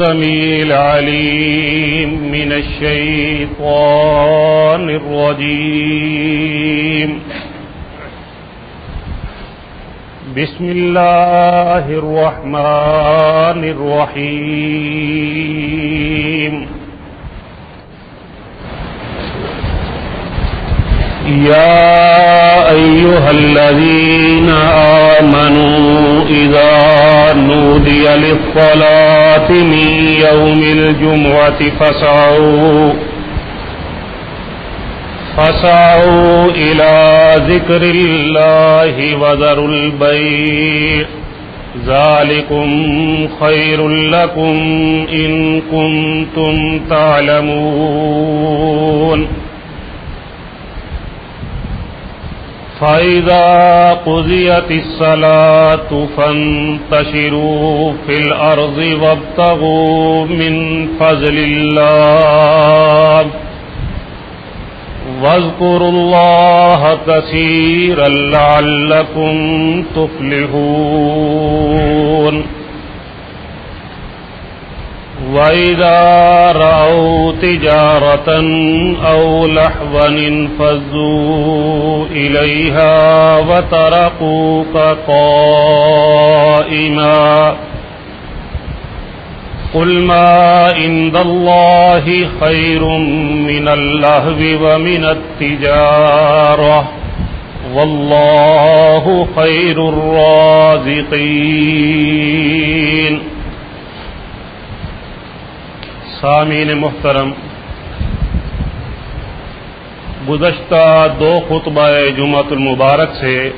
السميع العليم من الشيطان الرجيم. بسم الله الرحمن الرحيم. يا أيها الذين آمنوا إذا نودي للصلاة من يوم الجمعة فسعوا فسعوا إلى ذكر الله وذروا البيع. ذلكم خير لكم إن كنتم تعلمون. فإذا قضيت الصلاة فانتشروا في الأرض وابتغوا من فضل الله واذكروا الله كثيرا لعلكم تفلحون وإذا رأوا تجارة أو لحوا انفزوا إليها وتركوك قائما قل ما عند الله خير من اللهو ومن التجارة والله خير الرازقين سامعین محترم، گزشتہ دو خطبہ جمعۃ المبارک سے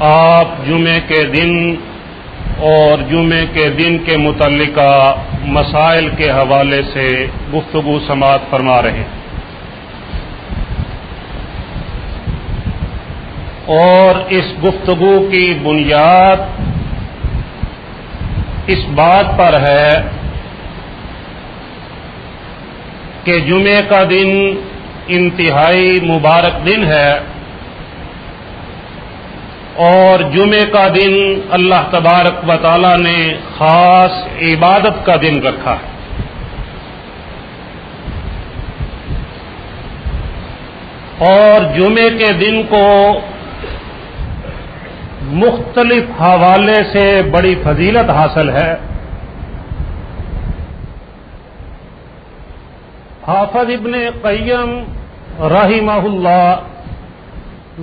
آپ جمعے کے دن اور جمعے کے دن کے متعلقہ مسائل کے حوالے سے گفتگو سماعت فرما رہے ہیں۔ اور اس گفتگو کی بنیاد اس بات پر ہے کہ جمعے کا دن انتہائی مبارک دن ہے اور جمعے کا دن اللہ تبارک و تعالی نے خاص عبادت کا دن رکھا ہے۔ اور جمعے کے دن کو مختلف حوالے سے بڑی فضیلت حاصل ہے۔ حافظ ابن قیم رحمہ اللہ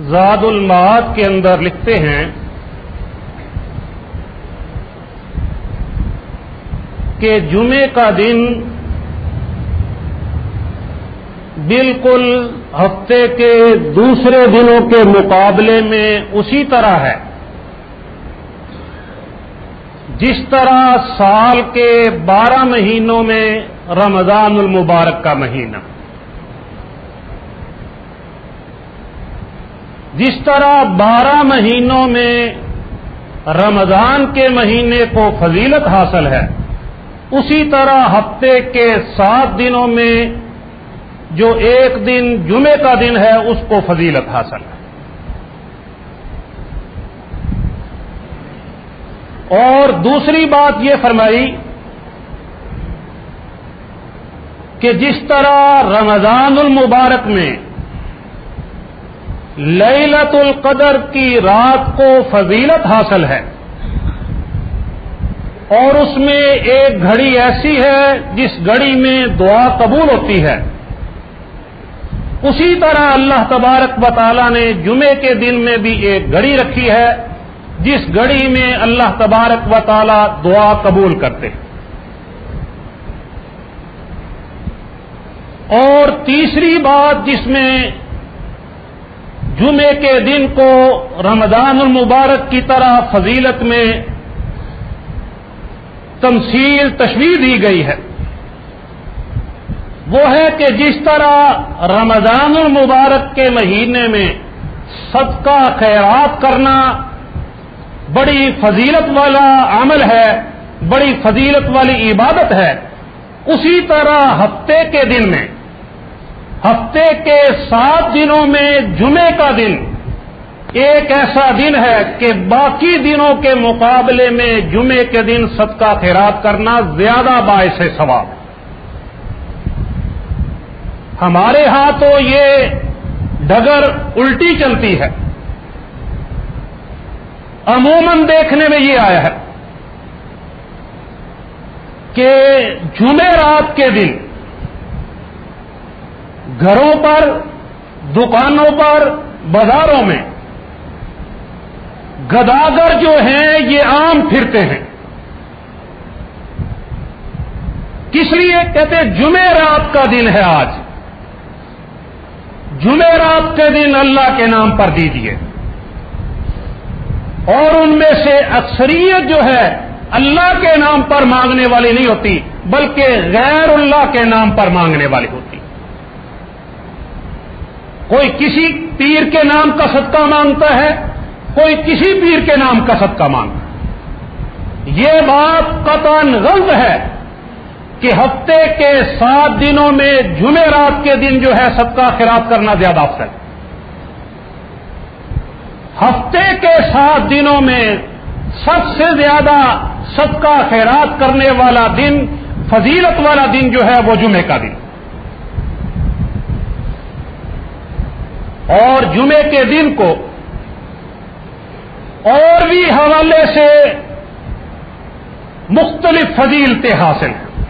زاد المعاد کے اندر لکھتے ہیں کہ جمعے کا دن بالکل ہفتے کے دوسرے دنوں کے مقابلے میں اسی طرح ہے۔ جس طرح سال کے بارہ مہینوں میں رمضان المبارک کا مہینہ۔ جس طرح بارہ مہینوں میں رمضان کے مہینے کو فضیلت حاصل ہے، اسی طرح ہفتے کے سات دنوں میں جو ایک دن جمعے کا دن ہے، اس کو فضیلت حاصل ہے۔ اور دوسری بات یہ فرمائی کہ جس طرح رمضان المبارک میں لیلت القدر کی رات کو فضیلت حاصل ہے اور اس میں ایک گھڑی ایسی ہے جس گھڑی میں دعا قبول ہوتی ہے، اسی طرح اللہ تبارک و تعالی نے جمعے کے دن میں بھی ایک گھڑی رکھی ہے۔ جس گھڑی میں اللہ تبارک و تعالی دعا قبول کرتے اور تیسری بات جس میں جمعے کے دن کو رمضان المبارک کی طرح فضیلت میں تمثیل تشویح دی گئی ہے، وہ ہے کہ جس طرح رمضان المبارک کے مہینے میں صدقہ خیرات کرنا بڑی فضیلت والا عمل ہے، بڑی فضیلت والی عبادت ہے۔ اسی طرح ہفتے کے دن میں، ہفتے کے سات دنوں میں جمعے کا دن ایک ایسا دن ہے کہ باقی دنوں کے مقابلے میں جمعے کے دن صدقہ خیرات کرنا زیادہ باعث ثواب ہے۔ ہمارے ہاں تو یہ ڈگر الٹی چلتی ہے۔ عموماً دیکھنے میں یہ آیا ہے کہ جمعرات کے دن گھروں پر، دکانوں پر، بازاروں میں گداگر جو ہیں، یہ عام پھرتے ہیں۔ کس لیے؟ کہتے جمعرات کا دن ہے آج۔ جمعرات کے دن اللہ کے نام پر دیجیے اور ان میں سے اکثریت جو ہے اللہ کے نام پر مانگنے والی نہیں ہوتی، بلکہ غیر اللہ کے نام پر مانگنے والی ہوتی۔ کوئی کسی پیر کے نام کا صدقہ مانگتا ہے، کوئی کسی پیر کے نام کا صدقہ مانگتا ہے۔ یہ بات قطن غلط ہے کہ ہفتے کے سات دنوں میں جمعرات کے دن جو ہے صدقہ خراب کرنا زیادہ افسر ہفتے کے سات دنوں میں سب سے زیادہ صدقہ خیرات کرنے والا دن، فضیلت والا دن جو ہے وہ جمعے کا دن۔ اور جمعے کے دن کو اور بھی حوالے سے مختلف فضیلتیں حاصل ہیں۔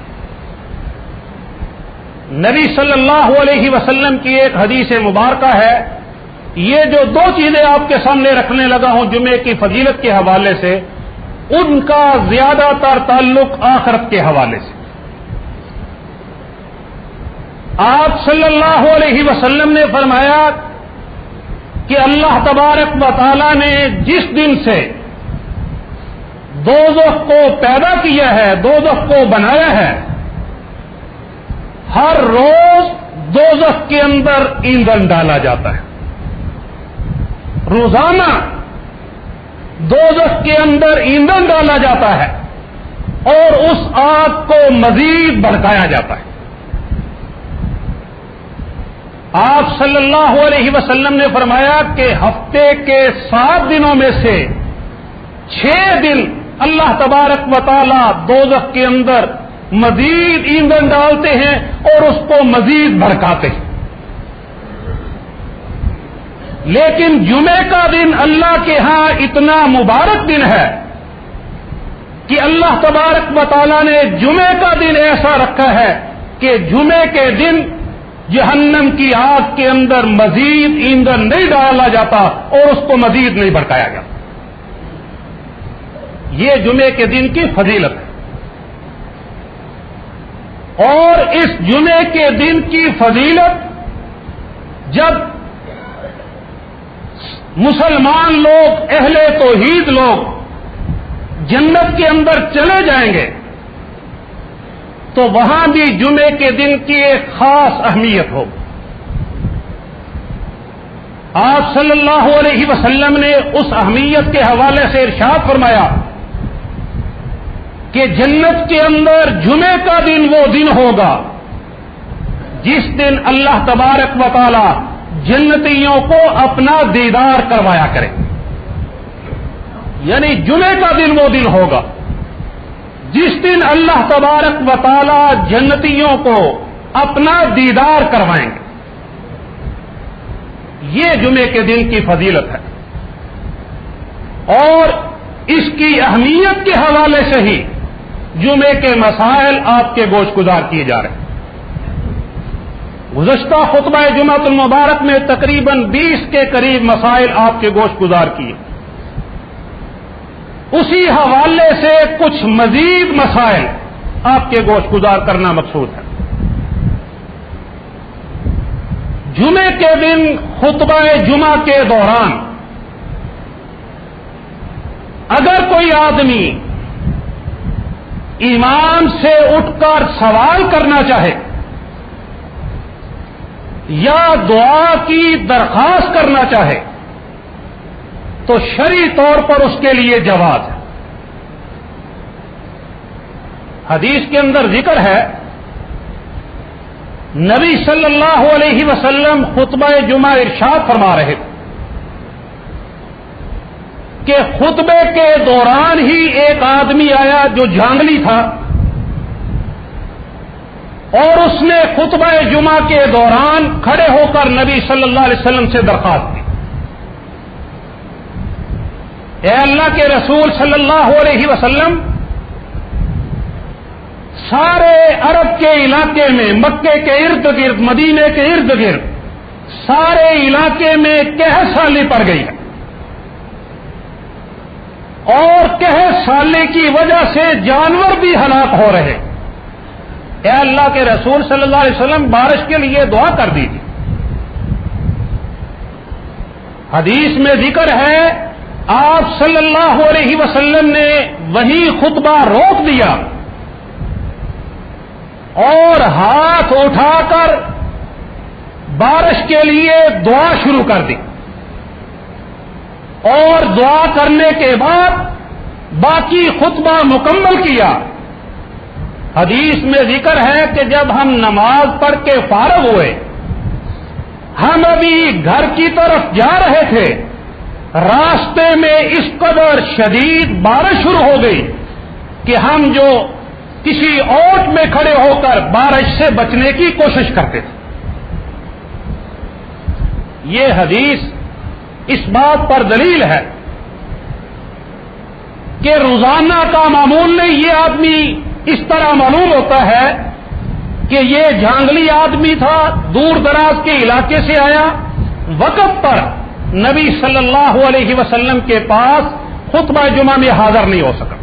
نبی صلی اللہ علیہ وسلم کی ایک حدیث مبارکہ ہے۔ یہ جو دو چیزیں آپ کے سامنے رکھنے لگا ہوں جمعے کی فضیلت کے حوالے سے، ان کا زیادہ تر تعلق آخرت کے حوالے سے۔ آپ صلی اللہ علیہ وسلم نے فرمایا کہ اللہ تبارک و تعالی نے جس دن سے دو کو پیدا کیا ہے دو کو بنایا ہے، ہر روز دو کے اندر ایندھن ڈالا جاتا ہے۔ روزانہ دو کے اندر ایندھن ڈالا جاتا ہے اور اس آگ کو مزید بھڑکایا جاتا ہے۔ آپ صلی اللہ علیہ وسلم نے فرمایا کہ ہفتے کے سات دنوں میں سے چھ دن اللہ تبارک و تعالی دو کے اندر مزید ایندھن ڈالتے ہیں اور اس کو مزید بھڑکاتے ہیں۔ لیکن جمعے کا دن اللہ کے ہاں اتنا مبارک دن ہے کہ اللہ تبارک و تعالیٰ نے جمعے کا دن ایسا رکھا ہے کہ جمعے کے دن جہنم کی آگ کے اندر مزید ایندھن نہیں ڈالا جاتا اور اس کو مزید نہیں بڑکایا جاتا یہ جمعے کے دن کی فضیلت ہے۔ اور اس جمعے کے دن کی فضیلت جب مسلمان لوگ، اہل توحید لوگ جنت کے اندر چلے جائیں گے تو وہاں بھی جمعے کے دن کی ایک خاص اہمیت ہو۔ آپ صلی اللہ علیہ وسلم نے اس اہمیت کے حوالے سے ارشاد فرمایا کہ جنت کے اندر جمعے کا دن وہ دن ہوگا جس دن اللہ تبارک و تعالی جنتیوں کو اپنا دیدار کروایا کرے۔ یعنی جمعے کا دن وہ دن ہوگا۔ جس دن اللہ تبارک و تعالی جنتیوں کو اپنا دیدار کروائیں گے۔ یہ جمعے کے دن کی فضیلت ہے۔ اور اس کی اہمیت کے حوالے سے ہی جمعے کے مسائل آپ کے گوشت گزار کیے جا رہے ہیں۔ گزشتہ خطبہ جمعت المبارک میں تقریباً بیس کے قریب مسائل آپ کے گوشت گزار کیے۔ اسی حوالے سے کچھ مزید مسائل آپ کے گوشت گزار کرنا مقصود ہے۔ جمعے کے دن خطبہ جمعہ کے دوران اگر کوئی آدمی ایمان سے اٹھ کر سوال کرنا چاہے یا دعا کی درخواست کرنا چاہے تو شری طور پر اس کے لیے جواز ہے۔ حدیث کے اندر ذکر ہے، نبی صلی اللہ علیہ وسلم خطبہ جمعہ ارشاد فرما رہے تھے کہ خطبے کے دوران ہی ایک آدمی آیا جو جانگلی تھا۔ اور اس نے خطبہ جمعہ کے دوران کھڑے ہو کر نبی صلی اللہ علیہ وسلم سے درخواست کی۔ اے اللہ کے رسول صلی اللہ علیہ وسلم، سارے عرب کے علاقے میں، مکے کے ارد گرد، مدینے کے ارد گرد، سارے علاقے میں کہ سالی پڑ گئی۔ ہے اور کہ سالے کی وجہ سے جانور بھی ہلاک ہو رہے۔ ہیں اے اللہ کے رسول صلی اللہ علیہ وسلم، بارش کے لیے دعا کر دیجیے حدیث میں ذکر ہے، آپ صلی اللہ علیہ وسلم نے وہی خطبہ روک دیا اور ہاتھ اٹھا کر بارش کے لیے دعا شروع کر دی۔ اور دعا کرنے کے بعد باقی خطبہ مکمل کیا۔ حدیث میں ذکر ہے کہ جب ہم نماز پڑھ کے فارغ ہوئے، ہم ابھی گھر کی طرف جا رہے تھے، راستے میں اس قدر شدید بارش شروع ہو گئی کہ ہم جو کسی اوٹ میں کھڑے ہو کر بارش سے بچنے کی کوشش کرتے تھے۔ یہ حدیث اس بات پر دلیل ہے کہ روزانہ کا معمول نہیں، یہ آدمی اس طرح معلوم ہوتا ہے کہ یہ جھانگلی آدمی تھا، دور دراز کے علاقے سے آیا، وقت پر نبی صلی اللہ علیہ وسلم کے پاس خطبہ جمعہ میں حاضر نہیں ہو سکا۔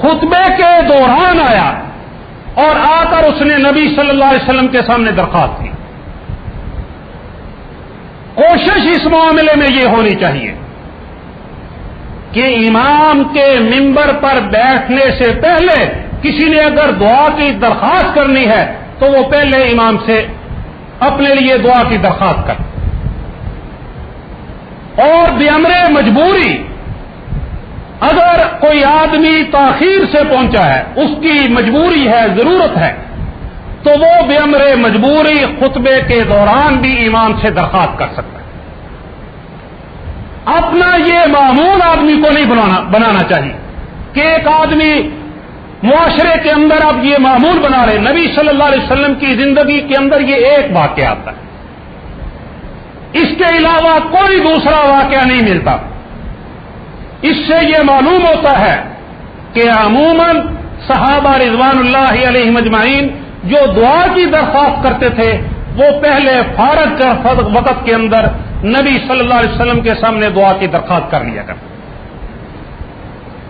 خطبے کے دوران آیا اور آ کر اس نے نبی صلی اللہ علیہ وسلم کے سامنے درخواست کی۔ کوشش اس معاملے میں یہ ہونی چاہیے۔ کہ امام کے ممبر پر بیٹھنے سے پہلے کسی نے اگر دعا کی درخواست کرنی ہے تو وہ پہلے امام سے اپنے لیے دعا کی درخواست کر۔ اور بیمر مجبوری، اگر کوئی آدمی تاخیر سے پہنچا ہے، اس کی مجبوری ہے، ضرورت ہے، تو وہ بیمر مجبوری خطبے کے دوران بھی امام سے درخواست کر سکتا ہے۔ اپنا یہ معمول آدمی کو نہیں بنانا بنانا چاہیے۔ کہ ایک آدمی معاشرے کے اندر اب یہ معمول بنا رہے نبی صلی اللہ علیہ وسلم کی زندگی کے اندر یہ ایک واقعہ آتا ہے۔ اس کے علاوہ کوئی دوسرا واقعہ نہیں ملتا۔ اس سے یہ معلوم ہوتا ہے کہ عموماً صحابہ رضوان اللہ علیہ مجمعین جو دعا کی درخواست کرتے تھے، وہ پہلے فارغ وقت کے اندر نبی صلی اللہ علیہ وسلم کے سامنے دعا کی درخواست کر لیا کرتے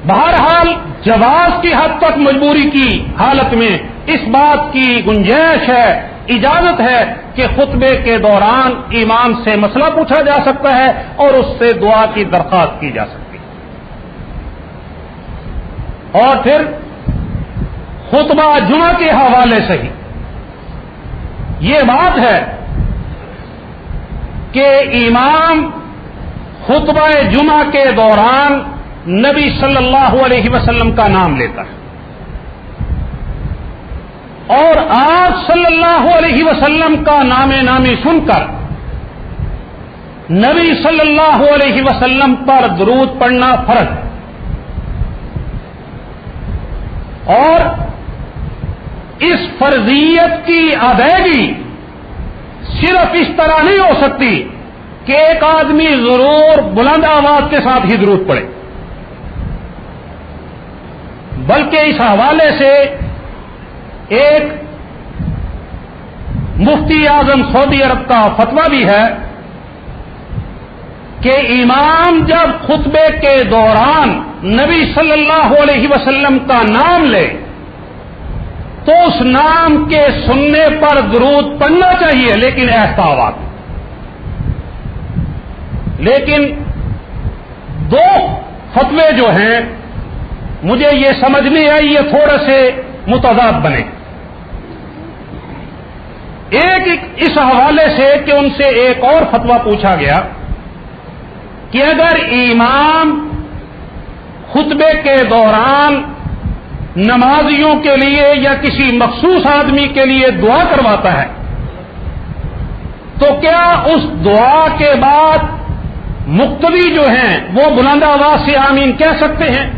بہرحال جواز کی حد تک مجبوری کی حالت میں اس بات کی گنجائش ہے، اجازت ہے کہ خطبے کے دوران امام سے مسئلہ پوچھا جا سکتا ہے اور اس سے دعا کی درخواست کی جا سکتی ہے۔ اور پھر خطبہ جمعہ کے حوالے سے ہی یہ بات ہے کہ امام خطبہ جمعہ کے دوران نبی صلی اللہ علیہ وسلم کا نام لیتا ہے۔ اور آج صلی اللہ علیہ وسلم کا نام نامی سن کر نبی صلی اللہ علیہ وسلم پر درود پڑھنا فرض۔ اور اس فرضیت کی ادائیگی صرف اس طرح نہیں ہو سکتی کہ ایک آدمی ضرور بلند آواز کے ساتھ ہی ضرورت پڑے بلکہ اس حوالے سے ایک مفتی اعظم سعودی عرب کا فتویٰ بھی ہے کہ امام جب خطبے کے دوران نبی صلی اللہ علیہ وسلم کا نام لے تو اس نام کے سننے پر درود پڑنا چاہیے، لیکن ایسا آواز۔ لیکن دو فتوے جو ہیں، مجھے یہ سمجھ نہیں آئی، یہ تھوڑے سے متضاد بنے۔ ایک اس حوالے سے کہ ان سے ایک اور فتوا پوچھا گیا کہ اگر امام خطبے کے دوران نمازیوں کے لیے یا کسی مخصوص آدمی کے لیے دعا کرواتا ہے۔ تو کیا اس دعا کے بعد مقتدی جو ہیں وہ بلند آواز سے آمین کہہ سکتے ہیں؟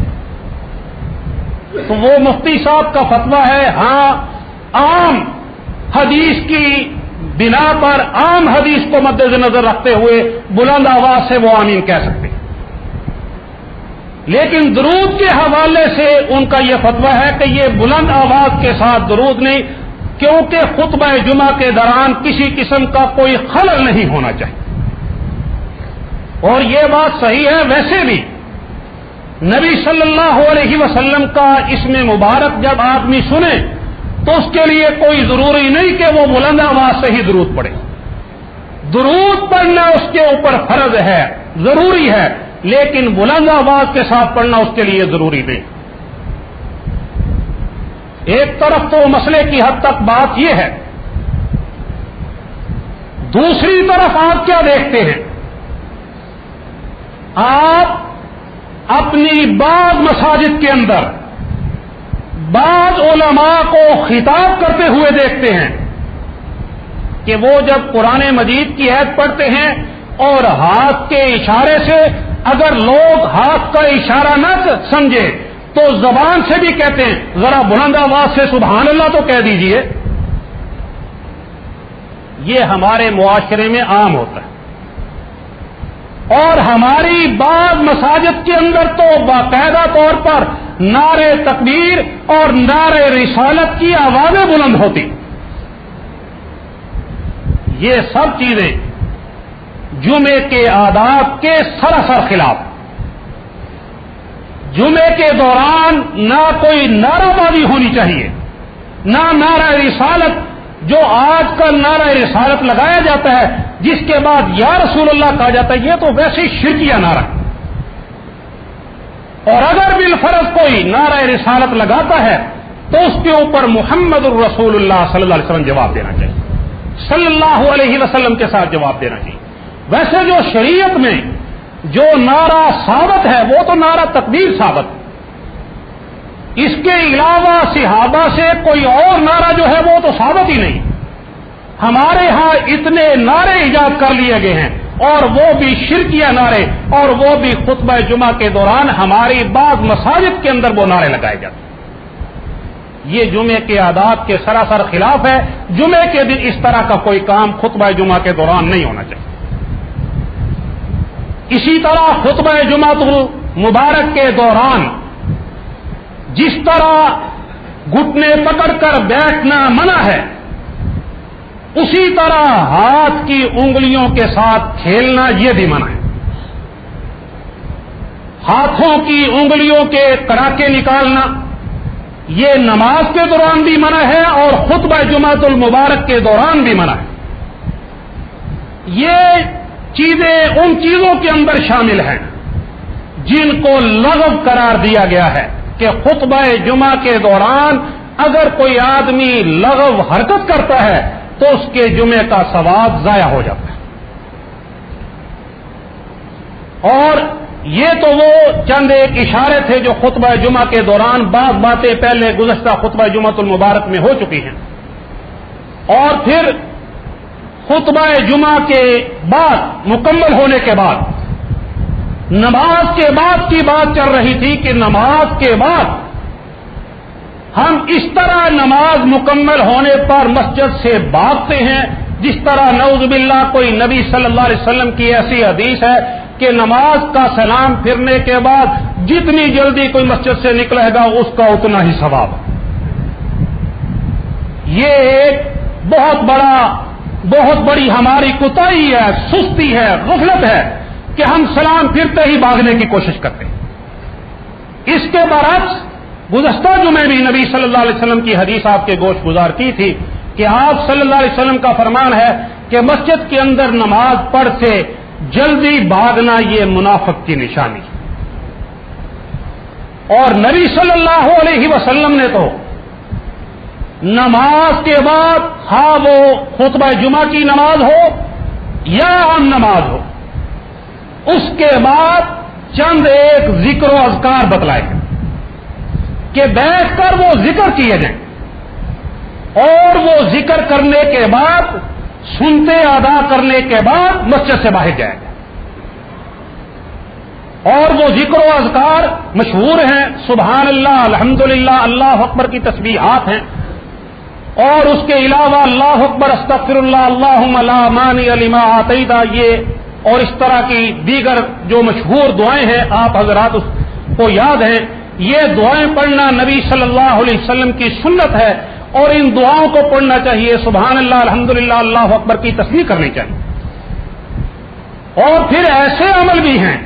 تو وہ مفتی صاحب کا فتویٰ ہے ہاں عام حدیث کی بنا پر عام حدیث کو مد نظر رکھتے ہوئے بلند آواز سے وہ آمین کہہ سکتے ہیں۔ لیکن درود کے حوالے سے ان کا یہ فتویٰ ہے کہ یہ بلند آواز کے ساتھ درود نہیں، کیونکہ خطبہ جمعہ کے دوران کسی قسم کا کوئی خلل نہیں ہونا چاہیے۔ اور یہ بات صحیح ہے ویسے بھی۔ نبی صلی اللہ علیہ وسلم کا اس میں مبارک جب آدمی سنے، تو اس کے لیے کوئی ضروری نہیں کہ وہ بلند آواز سے ہی درود پڑے درود پڑھنا اس کے اوپر فرض ہے، ضروری ہے۔ لیکن بلند آواز کے ساتھ پڑھنا اس کے لیے ضروری نہیں۔ ایک طرف تو مسئلے کی حد تک بات یہ ہے۔ دوسری طرف آپ کیا دیکھتے ہیں؟ آپ اپنی بعض مساجد کے اندر بعض علماء کو خطاب کرتے ہوئے دیکھتے ہیں کہ وہ جب قرآن مجید کی عید پڑھتے ہیں اور ہاتھ کے اشارے سے اگر لوگ ہاتھ کا اشارہ نہ سمجھے تو زبان سے بھی کہتے ہیں، ذرا بلند آواز سے سبحان اللہ تو کہہ دیجیے۔ یہ ہمارے معاشرے میں عام ہوتا ہے۔ اور ہماری بعض مساجد کے اندر تو باقاعدہ طور پر نعر تکبیر اور نعر رسالت کی آوازیں بلند ہوتی۔ یہ سب چیزیں جمعے کے آداب کے سراسر خلاف۔ جمعے کے دوران نہ کوئی نعرہ بازی ہونی چاہیے، نہ نعرہ رسالت، جو آج کل نعرہ رسالت لگایا جاتا ہے، جس کے بعد یا رسول اللہ کہا جاتا ہے، یہ تو ویسے شرکیہ نعرہ۔ اور اگر بالفرض کوئی نعرہ رسالت لگاتا ہے، تو اس کے اوپر محمد الرسول اللہ صلی اللہ علیہ وسلم جواب دینا چاہیے۔ صلی اللہ علیہ وسلم کے ساتھ جواب دینا چاہیے۔ ویسے جو شریعت میں جو نعرہ ثابت ہے، وہ تو نعرہ تقدیر ثابت۔ اس کے علاوہ صحابہ سے کوئی اور نعرہ جو ہے، وہ تو ثابت ہی نہیں۔ ہمارے ہاں اتنے نعرے ایجاد کر لیے گئے ہیں، اور وہ بھی شرکیہ نعرے، اور وہ بھی خطبہ جمعہ کے دوران ہماری بعض مساجد کے اندر وہ نعرے لگائے جاتے ہیں۔ یہ جمعے کے آداب کے سراسر خلاف ہے۔ جمعے کے دن اس طرح کا کوئی کام خطبہ جمعہ کے دوران نہیں ہونا چاہیے۔ اسی طرح خطبہ جمعہ مبارک کے دوران جس طرح گھٹنے پکڑ کر بیٹھنا منع ہے، اسی طرح ہاتھ کی انگلیوں کے ساتھ کھیلنا یہ بھی منع ہے۔ ہاتھوں کی انگلیوں کے کڑاکے نکالنا یہ نماز کے دوران بھی منع ہے اور خطبہ جماعت المبارک کے دوران بھی منع ہے۔ یہ چیزیں ان چیزوں کے اندر شامل ہیں، جن کو لغو قرار دیا گیا ہے کہ خطبہ جمعہ کے دوران اگر کوئی آدمی لغو حرکت کرتا ہے تو اس کے جمعے کا ثواب ضائع ہو جاتا ہے۔ اور یہ تو وہ چند ایک اشارے تھے جو خطبہ جمعہ کے دوران بعض باتیں پہلے گزشتہ خطبہ جمعہ المبارک میں ہو چکی ہیں۔ اور پھر خطبہ جمعہ کے بعد، مکمل ہونے کے بعد۔ نماز کے بعد کی بات چل رہی تھی کہ نماز کے بعد ہم اس طرح نماز مکمل ہونے پر مسجد سے بھاگتے ہیں، جس طرح نوز باللہ کوئی نبی صلی اللہ علیہ وسلم کی ایسی حدیث ہے کہ نماز کا سلام پھرنے کے بعد جتنی جلدی کوئی مسجد سے نکلے گا، اس کا اتنا ہی ثواب۔ یہ ایک بہت بڑا بہت بڑی ہماری کتائی ہے، سستی ہے، غفلت ہے کہ ہم سلام پھرتے ہی بھاگنے کی کوشش کرتے ہیں۔ اس کے برعکس گزشتہ جو میں بھی نبی صلی اللہ علیہ وسلم کی حدیث آپ کے گوشت گزار کی تھی کہ آپ صلی اللہ علیہ وسلم کا فرمان ہے کہ مسجد کے اندر نماز پڑھ سے جلدی بھاگنا یہ منافق کی نشانی۔ اور نبی صلی اللہ علیہ وسلم نے تو نماز کے بعد ہاں وہ خطبہ جمعہ کی نماز ہو یا عام نماز ہو، اس کے بعد چند ایک ذکر و اذکار بتلائے ہیں کہ بیٹھ کر وہ ذکر کیے جائیں اور وہ ذکر کرنے کے بعد، سنتے ادا کرنے کے بعد مسجد سے باہر جائے گا اور وہ ذکر و اذکار مشہور ہیں، سبحان اللہ الحمد اللہ اکبر کی تصویرات ہیں۔ اور اس کے علاوہ اللہ اکبر استغفر اللہ اللہ مانی علیما عطیدہ یہ اور اس طرح کی دیگر جو مشہور دعائیں ہیں، آپ حضرات اس کو یاد ہیں۔ یہ دعائیں پڑھنا نبی صلی اللہ علیہ وسلم کی سنت ہے اور ان دعاؤں کو پڑھنا چاہیے۔ سبحان اللہ الحمد اللہ اکبر کی تصویر کرنی چاہیے۔ اور پھر ایسے عمل بھی ہیں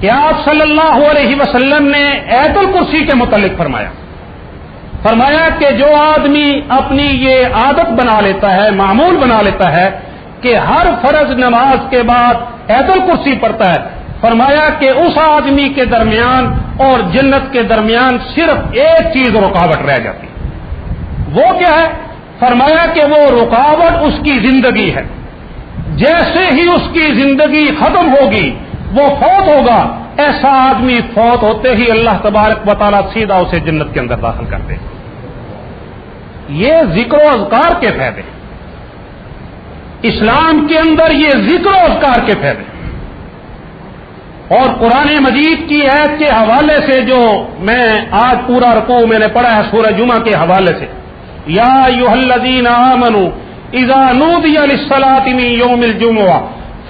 کہ آپ صلی اللہ علیہ وسلم نے ایت الکرسی کے متعلق فرمایا۔ فرمایا کہ جو آدمی اپنی یہ عادت بنا لیتا ہے، معمول بنا لیتا ہے کہ ہر فرض نماز کے بعد ایت الکرسی پڑتا ہے، فرمایا کہ اس آدمی کے درمیان اور جنت کے درمیان صرف ایک چیز رکاوٹ رہ جاتی۔ وہ کیا ہے؟ فرمایا کہ وہ رکاوٹ اس کی زندگی ہے۔ جیسے ہی اس کی زندگی ختم ہوگی، وہ فوت ہوگا۔ ایسا آدمی فوت ہوتے ہی اللہ تبارک و تعالیٰ سیدھا اسے جنت کے اندر داخل کر دے۔ یہ ذکر و اذکار کے فائدے اسلام کے اندر یہ ذکر و اذکار کے فائدے اور قرآن مجید کی عید کے حوالے سے جو میں آج پورا رکو میں نے پڑھا ہے سورہ جمعہ کے حوالے سے، یا یو الدین آمنو اذا نودی علی من یوم الجمعہ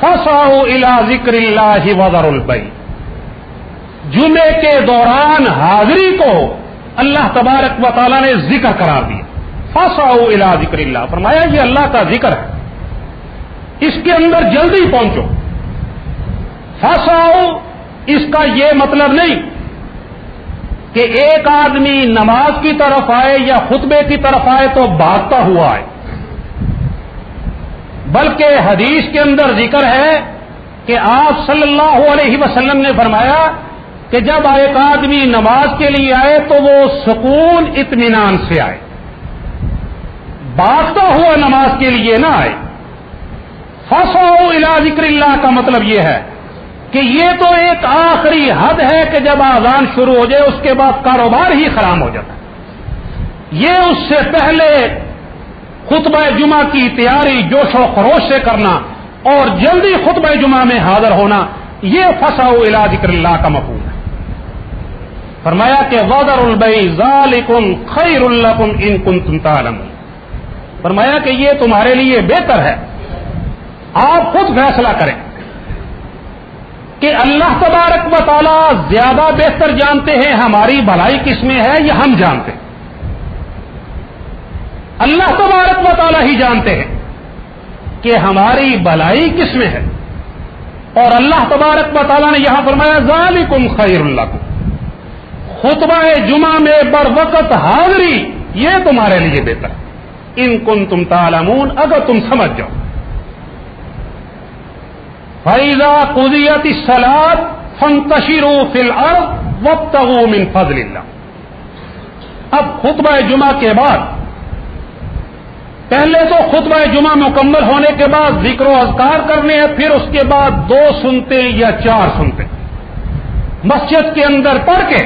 فساؤ الى ذکر اللہ وزر البئی جمعے کے دوران حاضری کو اللہ تبارک و تعالیٰ نے ذکر قرار دیا۔ فساؤ الى ذکر اللہ فرمایا، یہ اللہ کا ذکر ہے۔ اس کے اندر جلدی پہنچو۔ فساؤ اس کا یہ مطلب نہیں کہ ایک آدمی نماز کی طرف آئے یا خطبے کی طرف آئے تو بھاگتا ہوا آئے بلکہ حدیث کے اندر ذکر ہے کہ آپ صلی اللہ علیہ وسلم نے فرمایا کہ جب ایک آدمی نماز کے لیے آئے تو وہ سکون اطمینان سے آئے۔ باغتا ہوا نماز کے لیے نہ آئے۔ فساؤ الا ذکر اللہ کا مطلب یہ ہے کہ یہ تو ایک آخری حد ہے کہ جب آزان شروع ہو جائے، اس کے بعد کاروبار ہی خراب ہو جاتا ہے۔ یہ اس سے پہلے خطبہ جمعہ کی تیاری، جوش و خروش سے کرنا اور جلدی خطبہ جمعہ میں حاضر ہونا، یہ فسا الا ذکر اللہ کا مفہوم ہے۔ فرمایا کہ وادر البئی ذالکم خیر الکم ان کن تم تعلم فرمایا کہ یہ تمہارے لیے بہتر ہے۔ آپ خود فیصلہ کریں کہ اللہ تبارک و تعالی زیادہ بہتر جانتے ہیں، ہماری بھلائی کس میں ہے یا ہم جانتے ہیں۔ اللہ تبارک و تعالی ہی جانتے ہیں کہ ہماری بھلائی کس میں ہے۔ اور اللہ تبارک و تعالیٰ نے یہاں فرمایا، ذالکم خیر اللہ کو خطبہ جمعہ میں بر وقت حاضری، یہ تمہارے لیے بہتر ہے۔ ان کن تم تالمون اگر تم سمجھ جاؤ۔ فیضا قدیت سلاد فن تشیر فل وقت من فضل اللہ اب خطبہ جمعہ کے بعد، پہلے تو خطبہ جمعہ مکمل ہونے کے بعد ذکر و اذکار کرنے ہیں، پھر اس کے بعد دو سنتے یا چار سنتے۔ مسجد کے اندر پڑھ کے،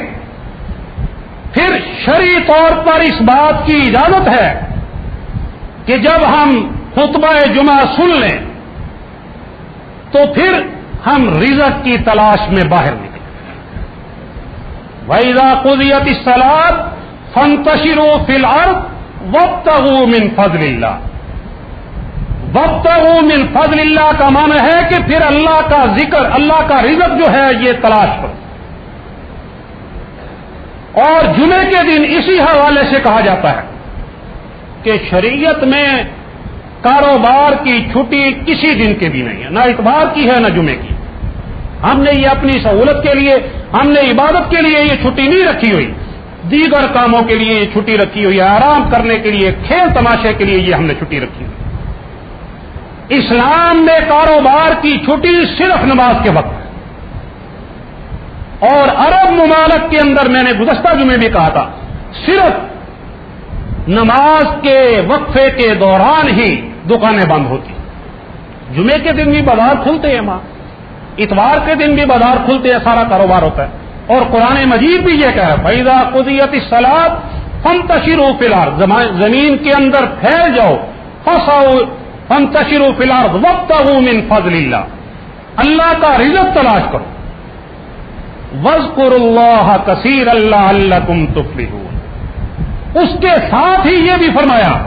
پھر شری طور پر اس بات کی اجازت ہے کہ جب ہم خطبہ جمعہ سن لیں تو پھر ہم رزق کی تلاش میں باہر نکلیں۔ ویزا قدیت سلاد فن تشیر و فی الحال وقت من فضل اللہ وقت من فضل اللہ کا معنی ہے کہ پھر اللہ کا ذکر، اللہ کا رزق جو ہے یہ تلاش کرو۔ اور جمعے کے دن اسی حوالے سے کہا جاتا ہے کہ شریعت میں کاروبار کی چھٹی کسی دن کے بھی نہیں ہے، نہ اتوار کی ہے، نہ جمعے کی۔ ہم نے یہ اپنی سہولت کے لیے، ہم نے عبادت کے لیے یہ چھٹی نہیں رکھی ہوئی۔ دیگر کاموں کے لیے یہ چھٹی رکھی ہوئی، آرام کرنے کے لیے، کھیل تماشے کے لیے یہ ہم نے چھٹی رکھی ہوئی۔ اسلام میں کاروبار کی چھٹی صرف نماز کے وقت۔ اور عرب ممالک کے اندر میں نے گزشتہ جمعے بھی کہا تھا، صرف نماز کے وقفے کے دوران ہی دکانیں بند ہوتی۔ جمعے کے دن بھی بازار کھلتے ہیں ماں اتوار کے دن بھی بازار کھلتے ہیں، سارا کاروبار ہوتا ہے۔ اور قرآن مجید بھی یہ کہہ فیضا قدیت سلاد فن تشیر و فلار زمین کے اندر پھیل جاؤ فساؤ فن تشیر و فلار وقت من فضل اللہ اللہ کا رزق تلاش کرو۔ وزقر اللہ کثیر اللہ اللہ کم تفلی اس کے ساتھ ہی یہ بھی فرمایا،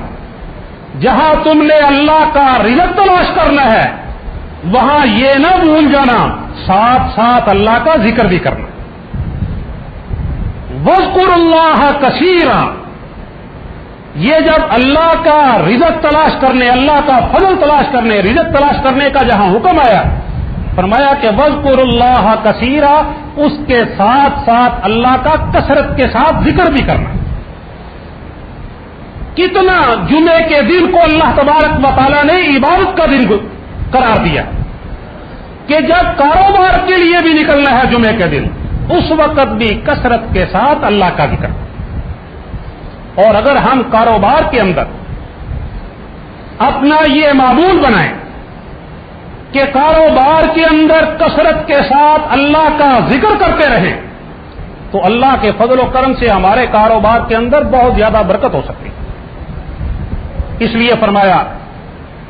جہاں تم نے اللہ کا رزق تلاش کرنا ہے، وہاں یہ نہ بھول جانا، ساتھ ساتھ اللہ کا ذکر بھی کرنا۔ وزقر اللہ کثیرہ یہ جب اللہ کا رزق تلاش کرنے، اللہ کا فضل تلاش کرنے، رزق تلاش کرنے کا جہاں حکم آیا، فرمایا کہ وزقر اللہ کثیرہ اس کے ساتھ ساتھ اللہ کا کثرت کے ساتھ ذکر بھی کرنا۔ کتنا جمعے کے دن کو اللہ تبارک و تعالیٰ نے عبادت کا دن قرار دیا کہ جب کاروبار کے لیے بھی نکلنا ہے جمعے کے دن، اس وقت بھی کثرت کے ساتھ اللہ کا ذکر۔ اور اگر ہم کاروبار کے اندر اپنا یہ معمول بنائیں کہ کاروبار کے اندر کثرت کے ساتھ اللہ کا ذکر کرتے رہیں، تو اللہ کے فضل و کرم سے ہمارے کاروبار کے اندر بہت زیادہ برکت ہو سکتی۔ ہے اس لیے فرمایا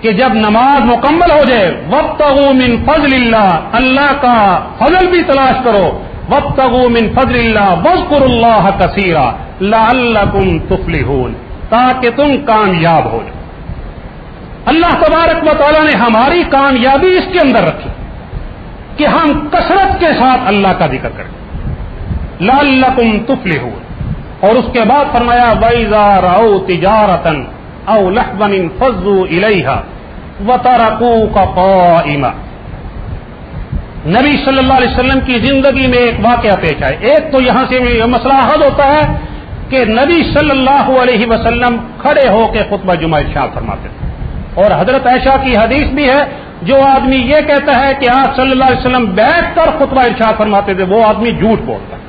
کہ جب نماز مکمل ہو جائے وقت من فضل اللہ اللہ کا فضل بھی تلاش کرو۔ وقت من فضل اللہ وزقر اللہ کثیرہ لعلکم تفلحون۔ تاکہ تم کامیاب ہو جاؤ۔ اللہ تبارک و تعالیٰ نے ہماری کامیابی اس کے اندر رکھی کہ ہم کثرت کے ساتھ اللہ کا ذکر کریں۔ لعلکم تفلحون۔ اور اس کے بعد فرمایا ویزا راؤ تجارتن او لحبن فضو الیہا وترکو کا قائمہ نبی صلی اللہ علیہ وسلم کی زندگی میں ایک واقعہ پیش آئے۔ ایک تو یہاں سے مسئلہ حد ہوتا ہے کہ نبی صلی اللہ علیہ وسلم کھڑے ہو کے خطبہ جمعہ ارشاد فرماتے تھے اور حضرت عائشہ کی حدیث بھی ہے، جو آدمی یہ کہتا ہے کہ آج صلی اللہ علیہ وسلم بیٹھ کر خطبہ ارشاد فرماتے تھے، وہ آدمی جھوٹ بولتا ہے۔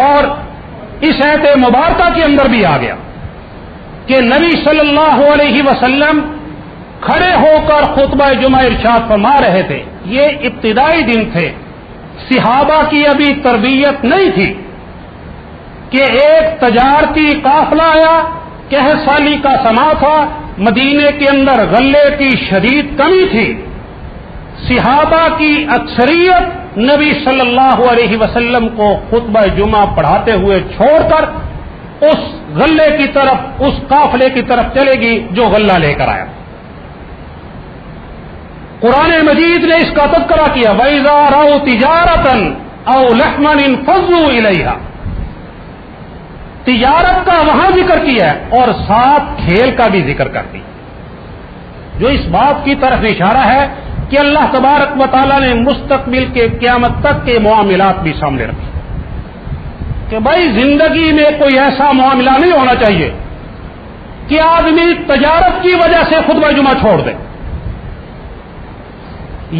اور اس ایت مبارکہ کے اندر بھی آ گیا۔ کہ نبی صلی اللہ علیہ وسلم کھڑے ہو کر خطبہ جمعہ ارشاد فرما رہے تھے۔ یہ ابتدائی دن تھے۔ صحابہ کی ابھی تربیت نہیں تھی کہ ایک تجارتی قافلہ آیا کہ سالی کا سما تھا، مدینے کے اندر غلے کی شدید کمی تھی۔ صحابہ کی اکثریت نبی صلی اللہ علیہ وسلم کو خطبہ جمعہ پڑھاتے ہوئے چھوڑ کر اس غلے کی طرف، اس قافلے کی طرف چلے گی جو غلہ لے کر آیا۔ قرآن مجید نے اس کا تذکرہ کیا ویزا رو تجارتن او لحمن ان فضو الحا تجارت کا وہاں ذکر کیا ہے اور ساتھ کھیل کا بھی ذکر کر دی۔ جو اس بات کی طرف اشارہ ہے کہ اللہ تبارک و تعالیٰ نے مستقبل کے قیامت تک کے معاملات بھی سامنے رکھے۔ کہ بھائی زندگی میں کوئی ایسا معاملہ نہیں ہونا چاہیے کہ آدمی تجارت کی وجہ سے خود جمعہ چھوڑ دے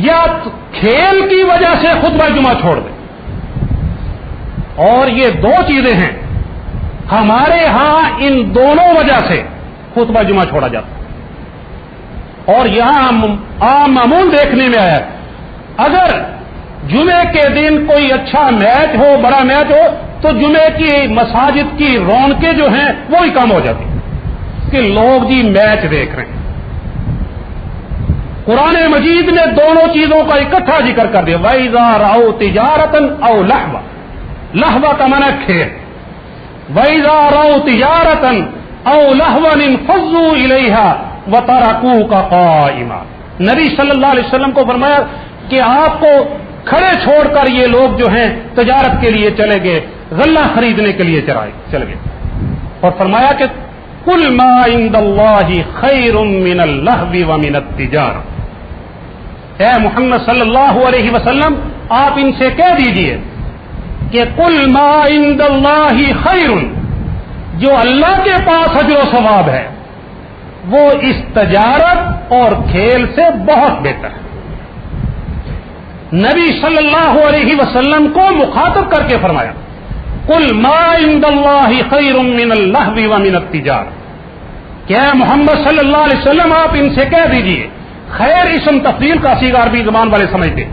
یا کھیل کی وجہ سے خطبہ جمعہ چھوڑ دے اور یہ دو چیزیں ہیں ہمارے ہاں ان دونوں وجہ سے خطبہ جمعہ چھوڑا جاتا اور یہاں عام معمول دیکھنے میں آیا اگر جمعے کے دن کوئی اچھا میچ ہو، بڑا میچ ہو، تو جمعے کی مساجد کی رونقیں جو ہیں، وہی کم ہو جاتی کہ لوگ جی میچ دیکھ رہے ہیں۔ قرآن مجید نے دونوں چیزوں کا اکٹھا ذکر کر دیا۔ ویزا راؤ تجارتن او لہوا لہوا کا من کھیل۔ ویزا راؤ تجارتن او لہون فضو الحا و تارکو کا قائمہ نبی صلی اللہ علیہ وسلم کو فرمایا کہ آپ کو کھڑے چھوڑ کر یہ لوگ جو ہیں تجارت کے لیے چلے گئے، غلہ خریدنے کے لیے چل گئے۔ اور فرمایا کہ کل ما عند اللہ خیر من اللہ و من التجارہ۔ اے محمد صلی اللہ علیہ وسلم، آپ ان سے کہہ دیجیے کہ کل ما عند اللہ خیر، جو اللہ کے پاس حجر و ثواب ہے، وہ اس تجارت اور کھیل سے بہت بہتر ہے۔ نبی صلی اللہ علیہ وسلم کو مخاطب کر کے فرمایا کل ما عند اللہ خیر من اللہ و من التجار۔ کیا محمد صلی اللہ علیہ وسلم، آپ ان سے کہہ دیجیے، خیر اسم تفصیل کا سیگار بھی زبان والے سمجھتے۔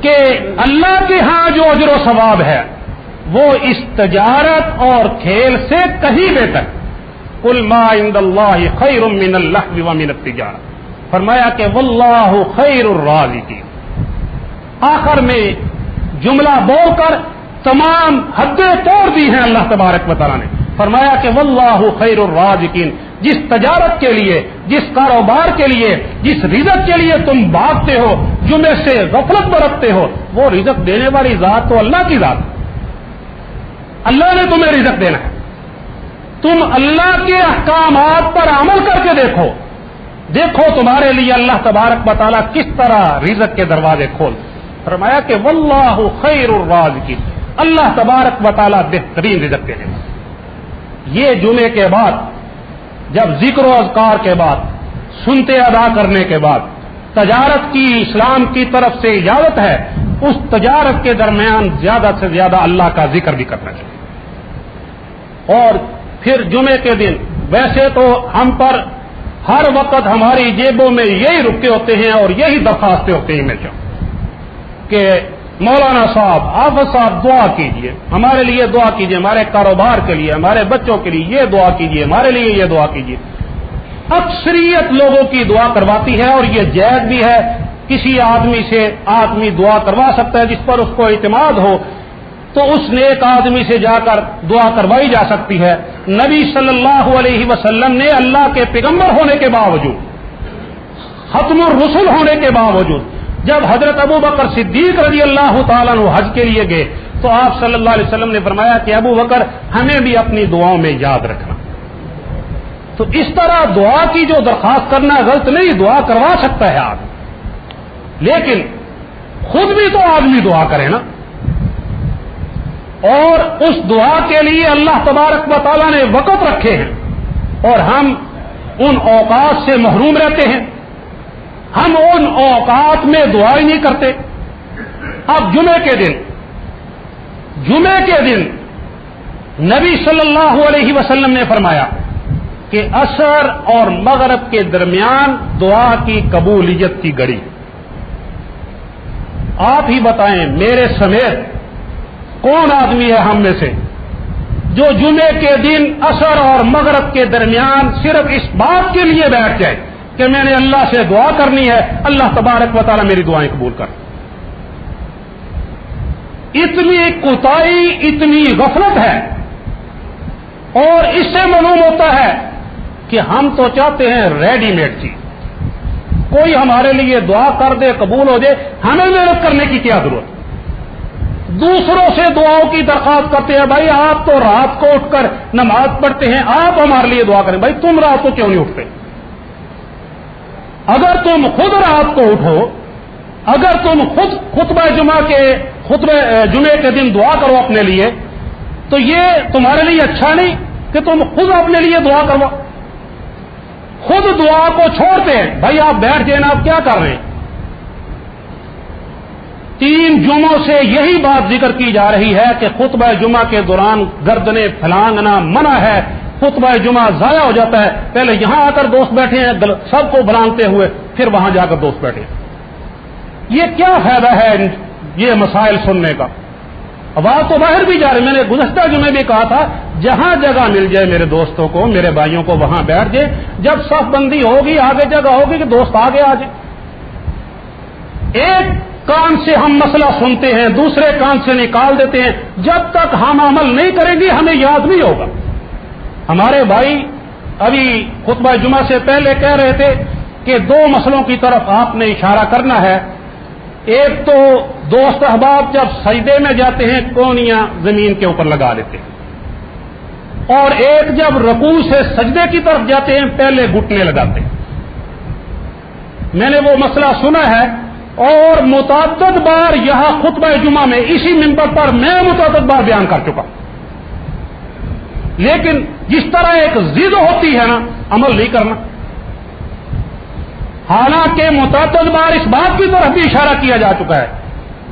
کہ اللہ کے ہاں جو اجر و ثواب ہے، وہ اس تجارت اور کھیل سے کہیں بہتر۔ کل ما عند اللہ خیر من اللہ من التجارت فرمایا کہ واللہ خیر الرازقین۔ آخر میں جملہ بول کر تمام حدیں توڑ دی ہیں اللہ تبارک تعالیٰ نے۔ فرمایا کہ واللہ خیر الرازقین جس تجارت کے لیے، جس کاروبار کے لیے، جس رزق کے لیے تم بھاگتے ہو جمعے سے غفلت برتتے ہو، وہ رزق دینے والی ذات تو اللہ کی ذات۔ اللہ نے تمہیں رزق دینا ہے۔ تم اللہ کے احکامات پر عمل کر کے دیکھو۔ دیکھو تمہارے لیے اللہ تبارک بطالہ کس طرح رزق کے دروازے کھول۔ فرمایا کہ واللہ خیر الراز کی اللہ تبارک بطالہ بہترین رزق دینے والا یہ جمعے کے بعد، جب ذکر و اذکار کے بعد، سنتے ادا کرنے کے بعد، تجارت کی اسلام کی طرف سے اجازت ہے، اس تجارت کے درمیان زیادہ سے زیادہ اللہ کا ذکر بھی کرنا چاہیے۔ اور پھر جمعے کے دن، ویسے تو ہم پر ہر وقت ہماری جیبوں میں یہی رکے ہوتے ہیں اور یہی درخواستیں ہوتے ہیں ہمیشہ کہ مولانا صاحب آفت صاحب دعا کیجیے۔ ہمارے لیے دعا کیجیے، ہمارے کاروبار کے لیے، ہمارے بچوں کے لیے یہ دعا کیجیے، ہمارے لیے یہ دعا کیجیے۔ اکثریت لوگوں کی دعا کرواتی ہے اور یہ جائز بھی ہے۔ کسی آدمی سے آدمی دعا کروا سکتا ہے جس پر اس کو اعتماد ہو، تو اس نیک آدمی سے جا کر دعا کروائی جا سکتی ہے۔ نبی صلی اللہ علیہ وسلم نے اللہ کے پیغمبر ہونے کے باوجود، ختم الرسل ہونے کے باوجود جب حضرت ابو بکر صدیق رضی اللہ تعالیٰ حج کے لیے گئے، تو آپ صلی اللہ علیہ وسلم نے فرمایا کہ ابو بکر، ہمیں بھی اپنی دعاؤں میں یاد رکھنا۔ تو اس طرح دعا کی جو درخواست کرنا غلط نہیں، دعا کروا سکتا ہے آدمی۔ لیکن خود بھی تو آدمی دعا کرے نا۔ اور اس دعا کے لیے اللہ تبارک و تعالیٰ نے وقت رکھے ہیں۔ اور ہم ان اوقات سے محروم رہتے ہیں۔ ہم ان اوقات میں دعا ہی نہیں کرتے۔ اب جمعے کے دن جمعے کے دن نبی صلی اللہ علیہ وسلم نے فرمایا کہ اثر اور مغرب کے درمیان دعا کی قبولیت کی گڑی آپ ہی بتائیں میرے سمیت کون آدمی ہے ہم میں سے جو جمعے کے دن اثر اور مغرب کے درمیان صرف اس بات کے لیے بیٹھ جائے۔ کہ میں نے اللہ سے دعا کرنی ہے، اللہ تبارک و تعالیٰ میری دعائیں قبول کر۔ اتنی کوتا اتنی غفلت ہے۔ اور اس سے معلوم ہوتا ہے کہ ہم تو چاہتے ہیں ریڈی میڈ چیز۔ کوئی ہمارے لیے دعا کر دے، قبول ہو جائے، ہمیں محنت کرنے کی کیا ضرورت؟ دوسروں سے دعاؤں کی درخواست کرتے ہیں، بھائی آپ تو رات کو اٹھ کر نماز پڑھتے ہیں، آپ ہمارے لیے دعا کریں۔ بھائی تم رات کو کیوں نہیں اٹھتے؟ اگر تم خود رات کو اٹھو، اگر تم خود خطبہ جمعہ کے خطبہ جمعے کے دن دعا کرو اپنے لیے، تو یہ تمہارے لیے اچھا نہیں کہ تم خود اپنے لیے دعا کرو۔ خود دعا کو چھوڑتے ہیں، بھائی آپ بیٹھ جائیں، آپ کیا کر رہے ہیں؟ تین جمعوں سے یہی بات ذکر کی جا رہی ہے کہ خطبہ جمعہ کے دوران گردنے پھلانگنا منع ہے۔ خطبہ جمعہ ضائع ہو جاتا ہے۔ پہلے یہاں آ کر دوست بیٹھے ہیں سب کو بلانتے ہوئے پھر وہاں جا کر دوست بیٹھے یہ کیا فائدہ ہے یہ مسائل سننے کا؟ آواز تو باہر بھی جا رہی میں نے گزشتہ جمعے بھی کہا تھا، جہاں جگہ مل جائے میرے دوستوں کو، میرے بھائیوں کو، وہاں بیٹھ جائے۔ جب صف بندی ہوگی، آگے جگہ ہوگی کہ دوست آگے آ جائے۔ ایک کان سے ہم مسئلہ سنتے ہیں، دوسرے کان سے نکال دیتے ہیں۔ جب تک ہم عمل نہیں کریں گے، ہمیں یاد نہیں ہوگا۔ ہمارے بھائی ابھی خطبہ جمعہ سے پہلے کہہ رہے تھے کہ دو مسئلوں کی طرف آپ نے اشارہ کرنا ہے۔ ایک تو دوست احباب جب سجدے میں جاتے ہیں کونیاں زمین کے اوپر لگا لیتے ہیں۔ اور ایک جب رکوع سے سجدے کی طرف جاتے ہیں، پہلے گھٹنے لگاتے ہیں۔ میں نے وہ مسئلہ سنا ہے۔ اور متعدد بار یہاں خطبہ جمعہ میں اسی ممبر پر میں متعدد بار بیان کر چکا لیکن جس طرح ایک ضد ہوتی ہے نا، عمل نہیں کرنا۔ حالانکہ متعدد بار اس بات کی طرف بھی اشارہ کیا جا چکا ہے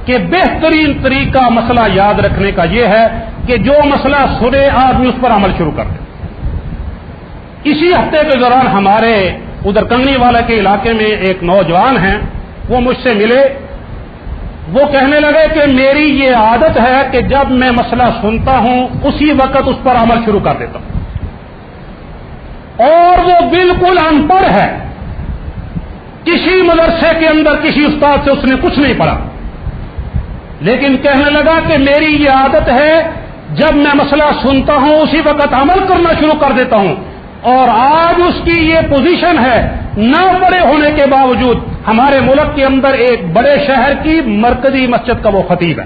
کہ بہترین طریقہ مسئلہ یاد رکھنے کا یہ ہے کہ جو مسئلہ سنے آدمی اس پر عمل شروع کر دے۔ اسی ہفتے کے دوران ہمارے ادھر کنگنی والے کے علاقے میں ایک نوجوان ہیں، وہ مجھ سے ملے۔ وہ کہنے لگے کہ میری یہ عادت ہے کہ جب میں مسئلہ سنتا ہوں، اسی وقت اس پر عمل شروع کر دیتا ہوں۔ اور وہ بالکل ان پڑھ ہے۔ کسی مدرسے کے اندر کسی استاد سے اس نے کچھ نہیں پڑھا۔ لیکن کہنے لگا کہ میری یہ عادت ہے، جب میں مسئلہ سنتا ہوں، اسی وقت عمل کرنا شروع کر دیتا ہوں۔ اور آج اس کی یہ پوزیشن ہے، نہ بڑے ہونے کے باوجود ہمارے ملک کے اندر ایک بڑے شہر کی مرکزی مسجد کا وہ خطیب ہے۔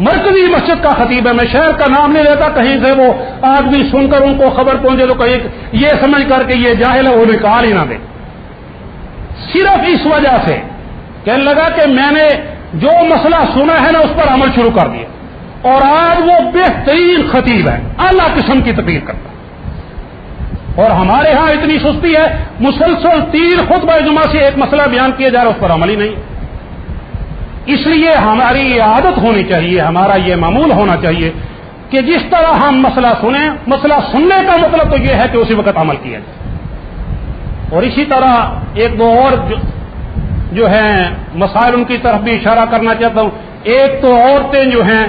مرکزی مسجد کا خطیب ہے، میں شہر کا نام نہیں لیتا، کہیں سے وہ آدمی سن کر ان کو خبر پہنچے تو کہیں یہ سمجھ کر کے یہ جاہل ہے، وہ نکال ہی نہ دے۔ صرف اس وجہ سے کہنے لگا کہ میں نے جو مسئلہ سنا ہے نا، اس پر عمل شروع کر دیا۔ اور آج وہ بہترین خطیب ہے۔ اعلی قسم کی تقریر کرتا اور ہمارے ہاں اتنی سستی ہے، مسلسل تین خطبہ جمعہ سے ایک مسئلہ بیان کیا جا رہا ہے، اس پر عمل ہی نہیں۔ اس لیے ہماری یہ عادت ہونی چاہیے، ہمارا یہ معمول ہونا چاہیے کہ جس طرح ہم مسئلہ سنیں، مسئلہ سننے کا مطلب تو یہ ہے کہ اسی وقت عمل کیا جائے۔ اور اسی طرح ایک دو اور جو جو ہیں، مسائل ان کی طرف بھی اشارہ کرنا چاہتا ہوں۔ ایک تو عورتیں جو ہیں،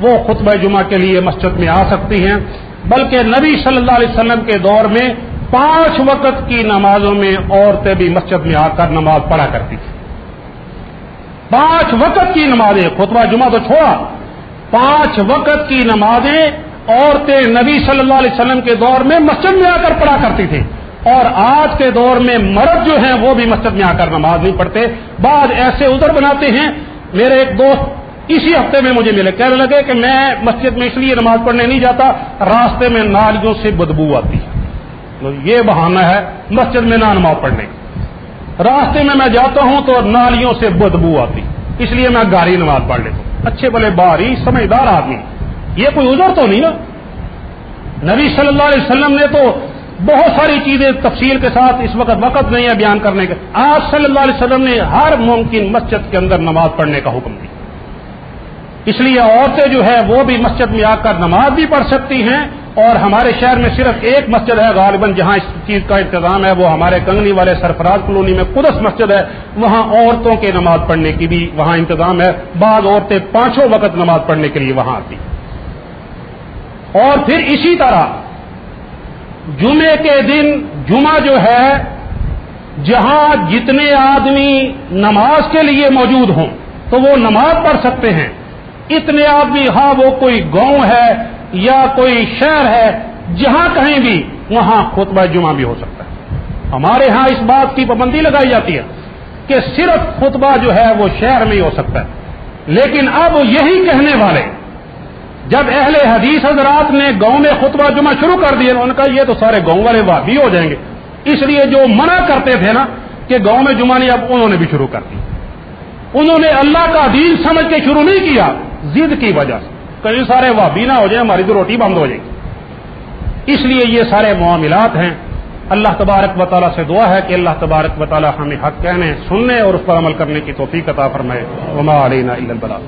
وہ خطبہ جمعہ کے لیے مسجد میں آ سکتی ہیں، بلکہ نبی صلی اللہ علیہ وسلم کے دور میں پانچ وقت کی نمازوں میں عورتیں بھی مسجد میں آ کر نماز پڑھا کرتی تھیں۔ پانچ وقت کی نمازیں، خطبہ جمعہ تو چھوڑا۔ پانچ وقت کی نمازیں عورتیں نبی صلی اللہ علیہ وسلم کے دور میں مسجد میں آ کر پڑھا کرتی تھی اور آج کے دور میں مرد جو ہیں وہ بھی مسجد میں آ کر نماز نہیں پڑھتے۔ بعض ایسے ادھر بناتے ہیں۔ میرے ایک دوست اسی ہفتے میں مجھے ملے، کہنے لگے کہ میں مسجد میں اس لیے نماز پڑھنے نہیں جاتا، راستے میں نالیوں سے بدبو آتی۔ ہے یہ بہانہ ہے، مسجد میں نہ نماز پڑھنے۔ راستے میں میں جاتا ہوں تو نالیوں سے بدبو آتی۔ اس لیے میں گاڑی نماز پڑھ لیتا ہوں۔ اچھے بلے باری، سمجھدار آدمی۔ یہ کوئی عذر تو نہیں نا؟ نبی صلی اللہ علیہ وسلم نے تو بہت ساری چیزیں تفصیل کے ساتھ اس وقت وقت نہیں ہے بیان کرنے کا آج صلی اللہ علیہ وسلم نے ہر ممکن مسجد کے اندر نماز پڑھنے کا حکم دیا۔ اس لیے عورتیں جو ہے وہ بھی مسجد میں آ کر نماز بھی پڑھ سکتی ہیں اور ہمارے شہر میں صرف ایک مسجد ہے غالباً جہاں اس چیز کا انتظام ہے، وہ ہمارے کنگنی والے سرفراز کالونی میں قدس مسجد ہے، وہاں عورتوں کے نماز پڑھنے کی بھی وہاں انتظام ہے۔ بعض عورتیں پانچوں وقت نماز پڑھنے کے لیے وہاں آتی اور پھر اسی طرح جمعے کے دن جمعہ جو ہے، جہاں جتنے آدمی نماز کے لیے موجود ہوں تو وہ نماز پڑھ سکتے ہیں۔ اتنے آدمی ہاں وہ کوئی گاؤں ہے یا کوئی شہر ہے، جہاں کہیں بھی، وہاں خطبہ جمعہ بھی ہو سکتا ہے۔ ہمارے ہاں اس بات کی پابندی لگائی جاتی ہے کہ صرف خطبہ جو ہے وہ شہر میں ہی ہو سکتا ہے۔ لیکن اب یہی کہنے والے، جب اہل حدیث حضرات نے گاؤں میں خطبہ جمعہ شروع کر دیا انہوں نے کہا یہ تو سارے گاؤں والے بھی ہو جائیں گے۔ اس لیے جو منع کرتے تھے نا کہ گاؤں میں جمعہ نہیں، اب انہوں نے بھی شروع کر دی۔ انہوں نے اللہ کا دین سمجھ کے شروع نہیں کیا۔ ضد کی وجہ سے۔ کئی سارے وابی نہ ہو جائیں، ہماری تو روٹی بند ہو جائے گی۔ اس لیے یہ سارے معاملات ہیں۔ اللہ تبارک و تعالیٰ سے دعا ہے کہ اللہ تبارک و تعالیٰ ہمیں حق کہنے، سننے اور اس پر عمل کرنے کی توفیق عطا فرمائے۔ وما علینا الا البلاغ۔